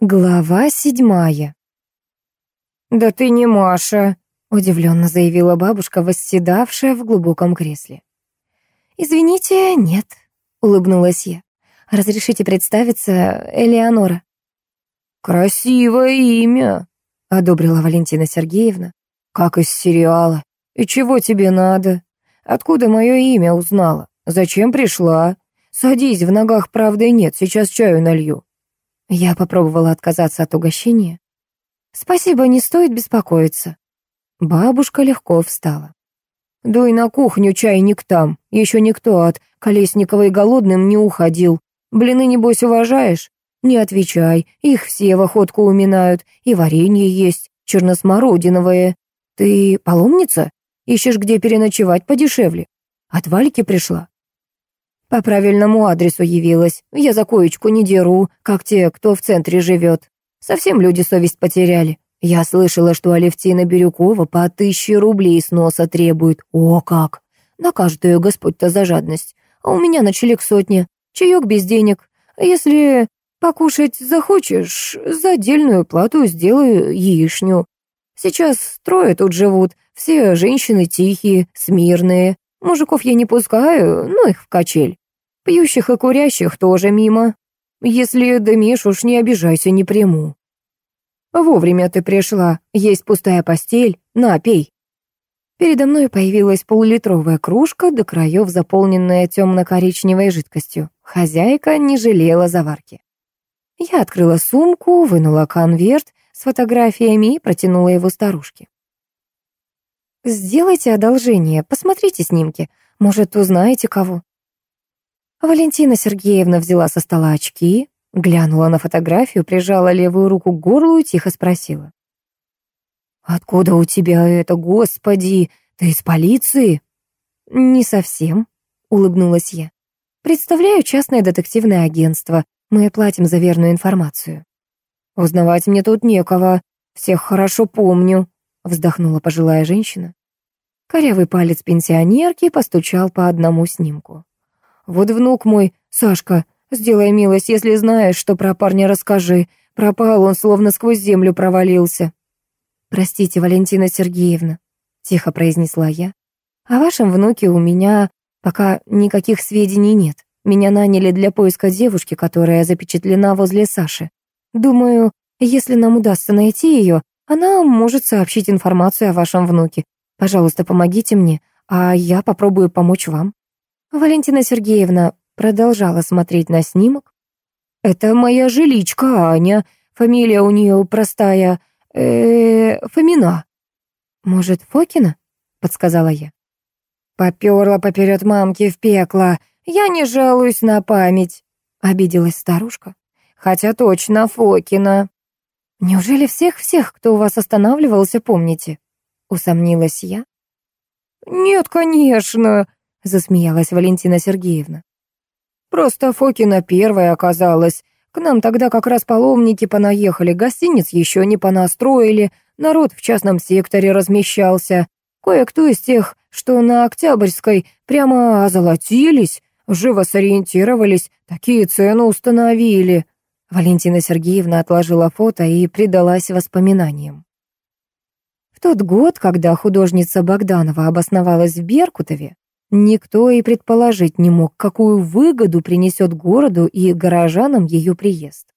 Глава седьмая. «Да ты не Маша», — удивленно заявила бабушка, восседавшая в глубоком кресле. «Извините, нет», — улыбнулась я. «Разрешите представиться, Элеонора». «Красивое имя», — одобрила Валентина Сергеевна. «Как из сериала. И чего тебе надо? Откуда мое имя узнала? Зачем пришла? Садись, в ногах правды нет, сейчас чаю налью». Я попробовала отказаться от угощения. «Спасибо, не стоит беспокоиться». Бабушка легко встала. «Дуй на кухню, чайник там. Еще никто от Колесниковой голодным не уходил. Блины, небось, уважаешь? Не отвечай, их все в охотку уминают. И варенье есть, черносмородиновое. Ты паломница? Ищешь, где переночевать подешевле? От Вальки пришла?» По правильному адресу явилась. Я за коечку не деру, как те, кто в центре живет. Совсем люди совесть потеряли. Я слышала, что Алевтина Бирюкова по тысяче рублей с носа требует. О, как! Накажет ее Господь-то за жадность. А у меня на челик сотня. Чаек без денег. Если покушать захочешь, за отдельную плату сделаю яичню. Сейчас трое тут живут. Все женщины тихие, смирные. Мужиков я не пускаю, ну их в качель. Пьющих и курящих тоже мимо. Если дымишь, уж не обижайся, не приму. Вовремя ты пришла, есть пустая постель, на, пей. Передо мной появилась полулитровая кружка, до краев заполненная темно-коричневой жидкостью. Хозяйка не жалела заварки. Я открыла сумку, вынула конверт с фотографиями и протянула его старушке. «Сделайте одолжение, посмотрите снимки. Может, узнаете кого?» Валентина Сергеевна взяла со стола очки, глянула на фотографию, прижала левую руку к горлу и тихо спросила. «Откуда у тебя это, господи? Ты из полиции?» «Не совсем», — улыбнулась я. «Представляю частное детективное агентство. Мы платим за верную информацию». «Узнавать мне тут некого. Всех хорошо помню», — вздохнула пожилая женщина. Корявый палец пенсионерки постучал по одному снимку. «Вот внук мой, Сашка, сделай милость, если знаешь, что про парня расскажи. Пропал он, словно сквозь землю провалился». «Простите, Валентина Сергеевна», — тихо произнесла я. «О вашем внуке у меня пока никаких сведений нет. Меня наняли для поиска девушки, которая запечатлена возле Саши. Думаю, если нам удастся найти ее, она может сообщить информацию о вашем внуке. Пожалуйста, помогите мне, а я попробую помочь вам». Валентина Сергеевна продолжала смотреть на снимок. «Это моя жиличка Аня. Фамилия у нее простая. э, Фомина». «Может, Фокина?» — подсказала я. «Поперла поперед мамки в пекло. Я не жалуюсь на память», — обиделась старушка. «Хотя точно Фокина». «Неужели всех-всех, кто у вас останавливался, помните?» — усомнилась я. «Нет, конечно», — засмеялась Валентина Сергеевна. «Просто Фокина первая оказалась. К нам тогда как раз паломники понаехали, гостиниц еще не понастроили, народ в частном секторе размещался. Кое-кто из тех, что на Октябрьской, прямо озолотились, живо сориентировались, такие цены установили». Валентина Сергеевна отложила фото и предалась воспоминаниям. В тот год, когда художница Богданова обосновалась в Беркутове, никто и предположить не мог, какую выгоду принесет городу и горожанам ее приезд.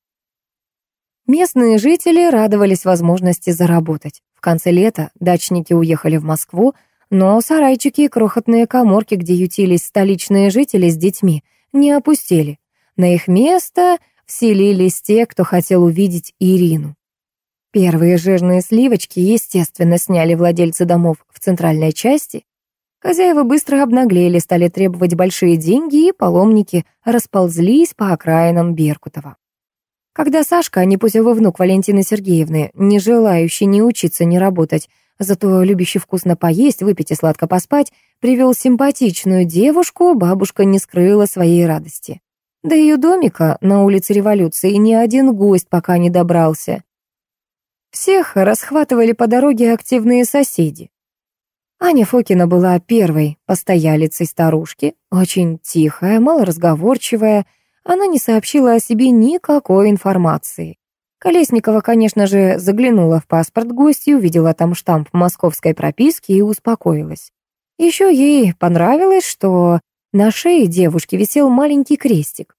Местные жители радовались возможности заработать. В конце лета дачники уехали в Москву, но сарайчики и крохотные коморки, где ютились столичные жители с детьми, не опустили. На их место вселились те, кто хотел увидеть Ирину. Первые жирные сливочки, естественно, сняли владельцы домов в центральной части. Хозяева быстро обнаглели, стали требовать большие деньги, и паломники расползлись по окраинам Беркутова. Когда Сашка, непутевый внук Валентины Сергеевны, не желающий ни учиться, ни работать, зато любящий вкусно поесть, выпить и сладко поспать, привел симпатичную девушку, бабушка не скрыла своей радости. До ее домика на улице Революции ни один гость пока не добрался. Всех расхватывали по дороге активные соседи. Аня Фокина была первой постоялицей старушки, очень тихая, малоразговорчивая, она не сообщила о себе никакой информации. Колесникова, конечно же, заглянула в паспорт гостя, увидела там штамп московской прописки и успокоилась. Еще ей понравилось, что на шее девушки висел маленький крестик.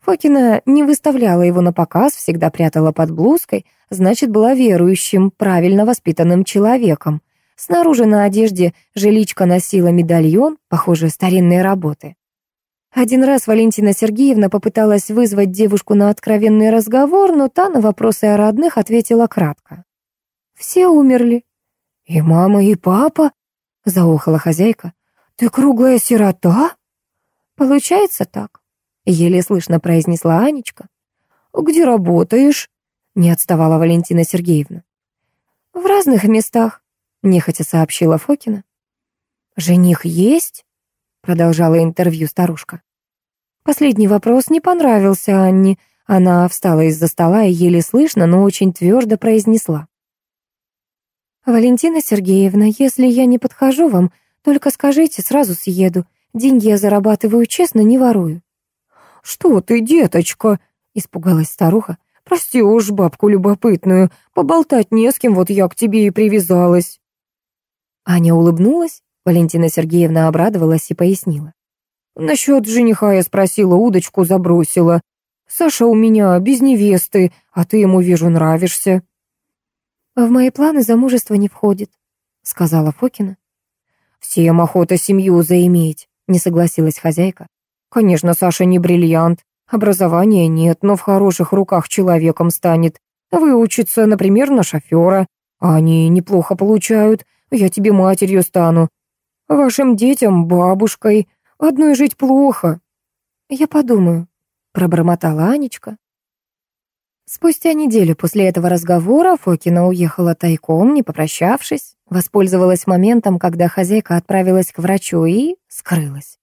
Фокина не выставляла его на показ, всегда прятала под блузкой, значит, была верующим, правильно воспитанным человеком. Снаружи на одежде жиличка носила медальон, похоже, старинные работы. Один раз Валентина Сергеевна попыталась вызвать девушку на откровенный разговор, но та на вопросы о родных ответила кратко. «Все умерли». «И мама, и папа?» — заохала хозяйка. «Ты круглая сирота?» «Получается так», — еле слышно произнесла Анечка. «Где работаешь?» — не отставала Валентина Сергеевна. «В разных местах», — нехотя сообщила Фокина. «Жених есть?» продолжала интервью старушка. Последний вопрос не понравился Анне. Она встала из-за стола и еле слышно, но очень твердо произнесла. «Валентина Сергеевна, если я не подхожу вам, только скажите, сразу съеду. Деньги я зарабатываю честно, не ворую». «Что ты, деточка?» — испугалась старуха. «Прости уж бабку любопытную, поболтать не с кем, вот я к тебе и привязалась». Аня улыбнулась, Валентина Сергеевна обрадовалась и пояснила. «Насчет жениха я спросила, удочку забросила. Саша у меня без невесты, а ты ему, вижу, нравишься». «В мои планы замужество не входит», — сказала Фокина. «Всем охота семью заиметь», — не согласилась хозяйка. «Конечно, Саша не бриллиант, образования нет, но в хороших руках человеком станет. Выучится, например, на шофера. Они неплохо получают, я тебе матерью стану. Вашим детям бабушкой. Одной жить плохо. Я подумаю, пробормотала Анечка. Спустя неделю после этого разговора Фокина уехала тайком, не попрощавшись, воспользовалась моментом, когда хозяйка отправилась к врачу и скрылась.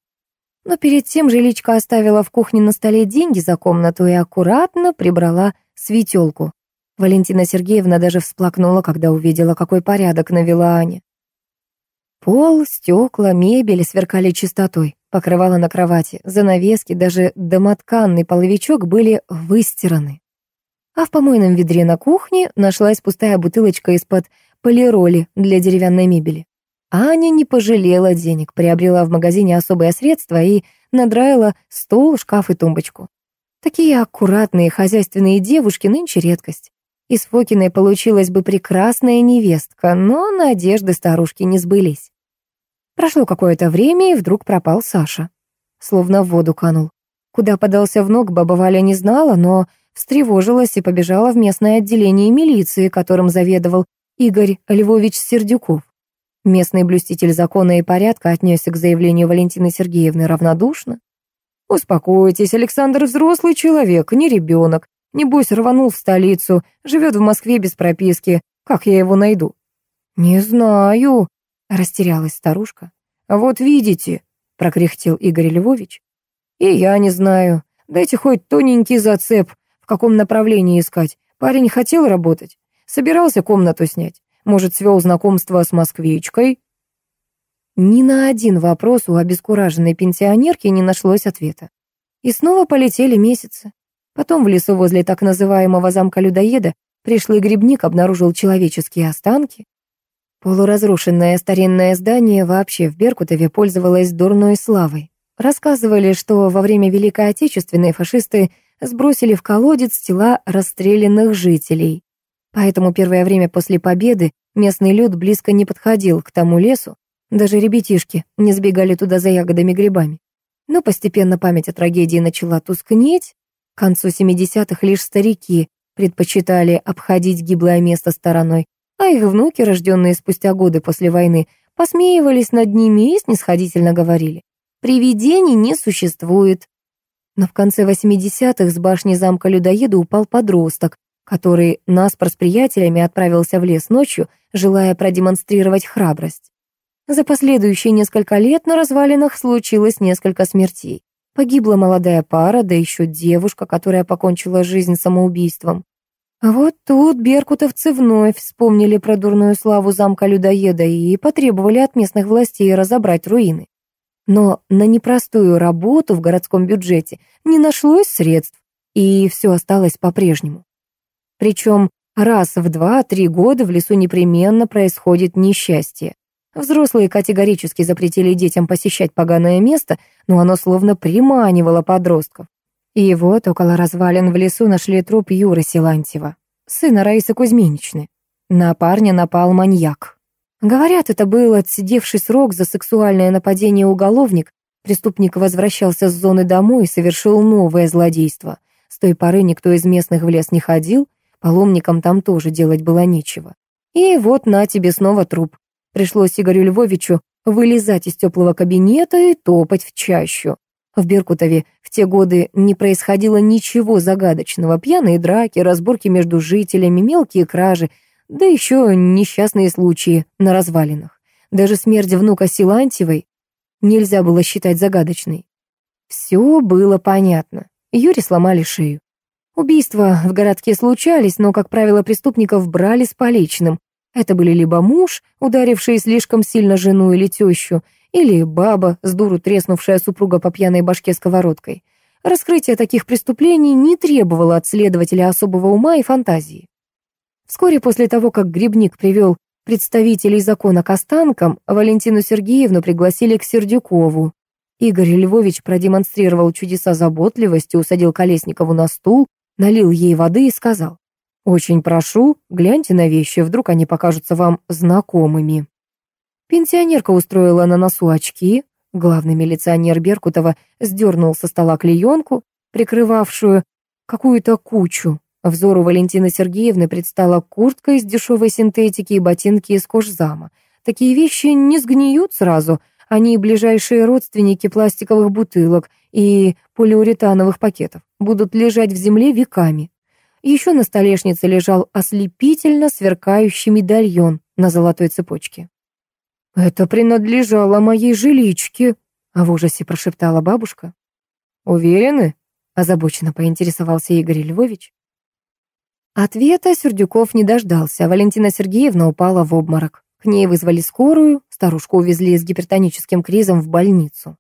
Но перед тем жиличка оставила в кухне на столе деньги за комнату и аккуратно прибрала светелку. Валентина Сергеевна даже всплакнула, когда увидела, какой порядок навела Аня. Пол, стекла, мебель сверкали чистотой, покрывало на кровати, занавески, даже домотканный половичок были выстираны. А в помойном ведре на кухне нашлась пустая бутылочка из-под полироли для деревянной мебели. Аня не пожалела денег, приобрела в магазине особое средство и надраила стол, шкаф и тумбочку. Такие аккуратные хозяйственные девушки нынче редкость. Из Фокиной получилась бы прекрасная невестка, но надежды старушки не сбылись. Прошло какое-то время, и вдруг пропал Саша. Словно в воду канул. Куда подался в ног, баба Валя не знала, но встревожилась и побежала в местное отделение милиции, которым заведовал Игорь Львович Сердюков. Местный блюститель закона и порядка отнесся к заявлению Валентины Сергеевны равнодушно. «Успокойтесь, Александр взрослый человек, не ребенок. Небось, рванул в столицу, живет в Москве без прописки. Как я его найду?» «Не знаю», — растерялась старушка. «Вот видите», — прокряхтел Игорь Львович. «И я не знаю. Дайте хоть тоненький зацеп, в каком направлении искать. Парень хотел работать, собирался комнату снять. Может, свел знакомство с москвичкой?» Ни на один вопрос у обескураженной пенсионерки не нашлось ответа. И снова полетели месяцы. Потом в лесу возле так называемого замка-людоеда пришлый грибник обнаружил человеческие останки. Полуразрушенное старинное здание вообще в Беркутове пользовалось дурной славой. Рассказывали, что во время Великой Отечественной фашисты сбросили в колодец тела расстрелянных жителей. Поэтому первое время после победы местный люд близко не подходил к тому лесу, даже ребятишки не сбегали туда за ягодами-грибами. Но постепенно память о трагедии начала тускнеть, к концу 70-х лишь старики предпочитали обходить гиблое место стороной, а их внуки, рожденные спустя годы после войны, посмеивались над ними и снисходительно говорили. «Привидений не существует». Но в конце 80-х с башни замка людоеда упал подросток, который наспор с приятелями отправился в лес ночью, желая продемонстрировать храбрость. За последующие несколько лет на развалинах случилось несколько смертей. Погибла молодая пара, да еще девушка, которая покончила жизнь самоубийством. А вот тут беркутовцы вновь вспомнили про дурную славу замка людоеда и потребовали от местных властей разобрать руины. Но на непростую работу в городском бюджете не нашлось средств, и все осталось по-прежнему. Причем раз в два-три года в лесу непременно происходит несчастье. Взрослые категорически запретили детям посещать поганое место, но оно словно приманивало подростков. И вот около развалин в лесу нашли труп Юры Силантьева, сына Раисы Кузьминичны. На парня напал маньяк. Говорят, это был отсидевший срок за сексуальное нападение уголовник. Преступник возвращался с зоны домой и совершил новое злодейство. С той поры никто из местных в лес не ходил, паломникам там тоже делать было нечего. И вот на тебе снова труп. Пришлось Игорю Львовичу вылезать из теплого кабинета и топать в чащу. В Беркутове в те годы не происходило ничего загадочного. Пьяные драки, разборки между жителями, мелкие кражи, да еще несчастные случаи на развалинах. Даже смерть внука Силантьевой нельзя было считать загадочной. Все было понятно. Юре сломали шею. Убийства в городке случались, но, как правило, преступников брали с поличным. Это были либо муж, ударивший слишком сильно жену или тещу, или баба, с дуру треснувшая супруга по пьяной башке сковородкой. Раскрытие таких преступлений не требовало от следователя особого ума и фантазии. Вскоре после того, как Грибник привел представителей закона к останкам, Валентину Сергеевну пригласили к Сердюкову. Игорь Львович продемонстрировал чудеса заботливости, усадил Колесникову на стул, налил ей воды и сказал, «Очень прошу, гляньте на вещи, вдруг они покажутся вам знакомыми». Пенсионерка устроила на носу очки, главный милиционер Беркутова сдернул со стола клеенку, прикрывавшую какую-то кучу. Взору Валентины Сергеевны предстала куртка из дешевой синтетики и ботинки из кожзама. Такие вещи не сгниют сразу, они ближайшие родственники пластиковых бутылок и полиуретановых пакетов, будут лежать в земле веками. Еще на столешнице лежал ослепительно сверкающий медальон на золотой цепочке. «Это принадлежало моей жиличке», — в ужасе прошептала бабушка. «Уверены?» — озабоченно поинтересовался Игорь Львович. Ответа Сердюков не дождался, Валентина Сергеевна упала в обморок. К ней вызвали скорую, старушку увезли с гипертоническим кризом в больницу.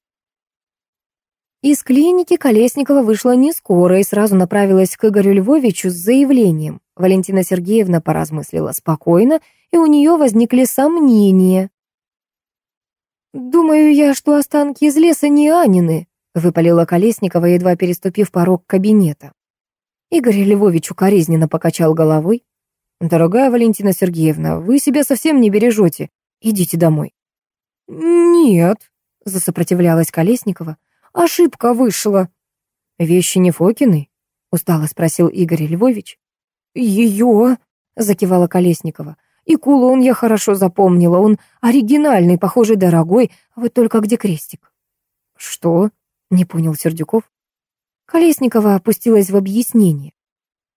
Из клиники Колесникова вышла не скоро и сразу направилась к Игорю Львовичу с заявлением. Валентина Сергеевна поразмыслила спокойно, и у нее возникли сомнения. «Думаю я, что останки из леса не Анины», — выпалила Колесникова, едва переступив порог кабинета. Игорь Львович укоризненно покачал головой. «Дорогая Валентина Сергеевна, вы себя совсем не бережете. Идите домой». «Нет», — засопротивлялась Колесникова. Ошибка вышла. Вещи не Фокины? Устало спросил Игорь Львович. Ее, закивала Колесникова. И кулон я хорошо запомнила. Он оригинальный, похоже, дорогой. А вот только где крестик? Что? Не понял Сердюков. Колесникова опустилась в объяснение.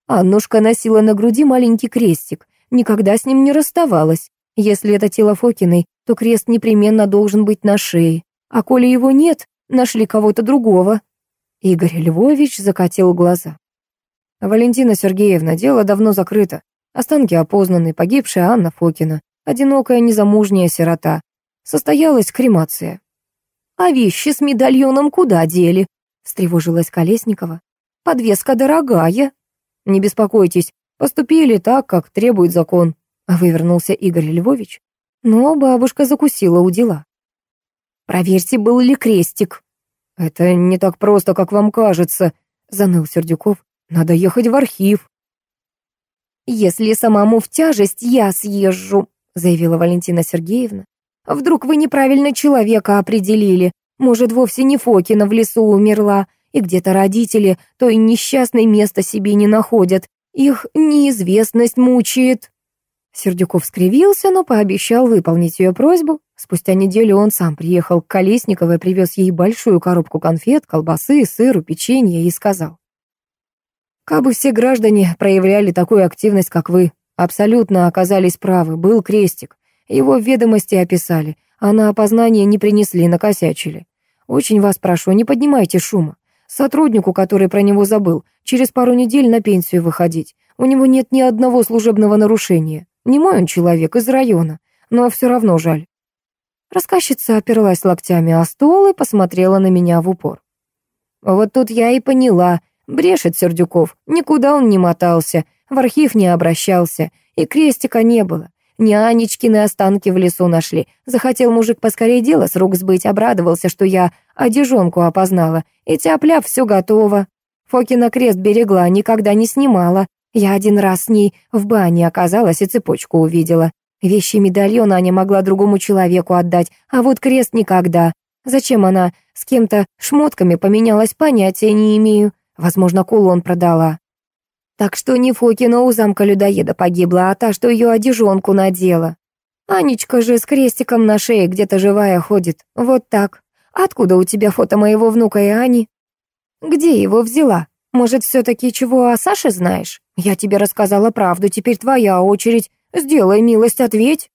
Аннушка носила на груди маленький крестик, никогда с ним не расставалась. Если это тело Фокиной, то крест непременно должен быть на шее. А коли его нет, Нашли кого-то другого». Игорь Львович закатил глаза. «Валентина Сергеевна, дело давно закрыто. Останки опознаны, погибшая Анна Фокина, одинокая незамужняя сирота. Состоялась кремация». «А вещи с медальоном куда дели?» — встревожилась Колесникова. «Подвеска дорогая». «Не беспокойтесь, поступили так, как требует закон», — вывернулся Игорь Львович. Но бабушка закусила у дела. Проверьте, был ли крестик». «Это не так просто, как вам кажется», — заныл Сердюков. «Надо ехать в архив». «Если самому в тяжесть, я съезжу», — заявила Валентина Сергеевна. «Вдруг вы неправильно человека определили? Может, вовсе не Фокина в лесу умерла, и где-то родители той несчастной место себе не находят. Их неизвестность мучает». Сердюков скривился, но пообещал выполнить ее просьбу. Спустя неделю он сам приехал к Колесниковой, привез ей большую коробку конфет, колбасы, сыру, печенья и сказал. «Кабы все граждане проявляли такую активность, как вы, абсолютно оказались правы, был крестик. Его в ведомости описали, а на опознание не принесли, накосячили. Очень вас прошу, не поднимайте шума. Сотруднику, который про него забыл, через пару недель на пенсию выходить. У него нет ни одного служебного нарушения. Не мой он человек, из района, но все равно жаль. Рассказчица оперлась локтями о стол и посмотрела на меня в упор. Вот тут я и поняла, брешет Сердюков, никуда он не мотался, в архив не обращался, и крестика не было. Ни Анечкины останки в лесу нашли. Захотел мужик поскорее дело с рук сбыть, обрадовался, что я одежонку опознала. И тяп-ляп, все готово. Фокина крест берегла, никогда не снимала. Я один раз с ней в бане оказалась и цепочку увидела. Вещи медальон Аня могла другому человеку отдать, а вот крест никогда. Зачем она с кем-то шмотками поменялась, понятия не имею. Возможно, кулон продала. Так что не Фокина у замка людоеда погибла, а та, что ее одежонку надела. Анечка же с крестиком на шее где-то живая ходит. Вот так. Откуда у тебя фото моего внука и Ани? Где его взяла? Может, все-таки чего о Саше знаешь? Я тебе рассказала правду, теперь твоя очередь. Сделай милость, ответь.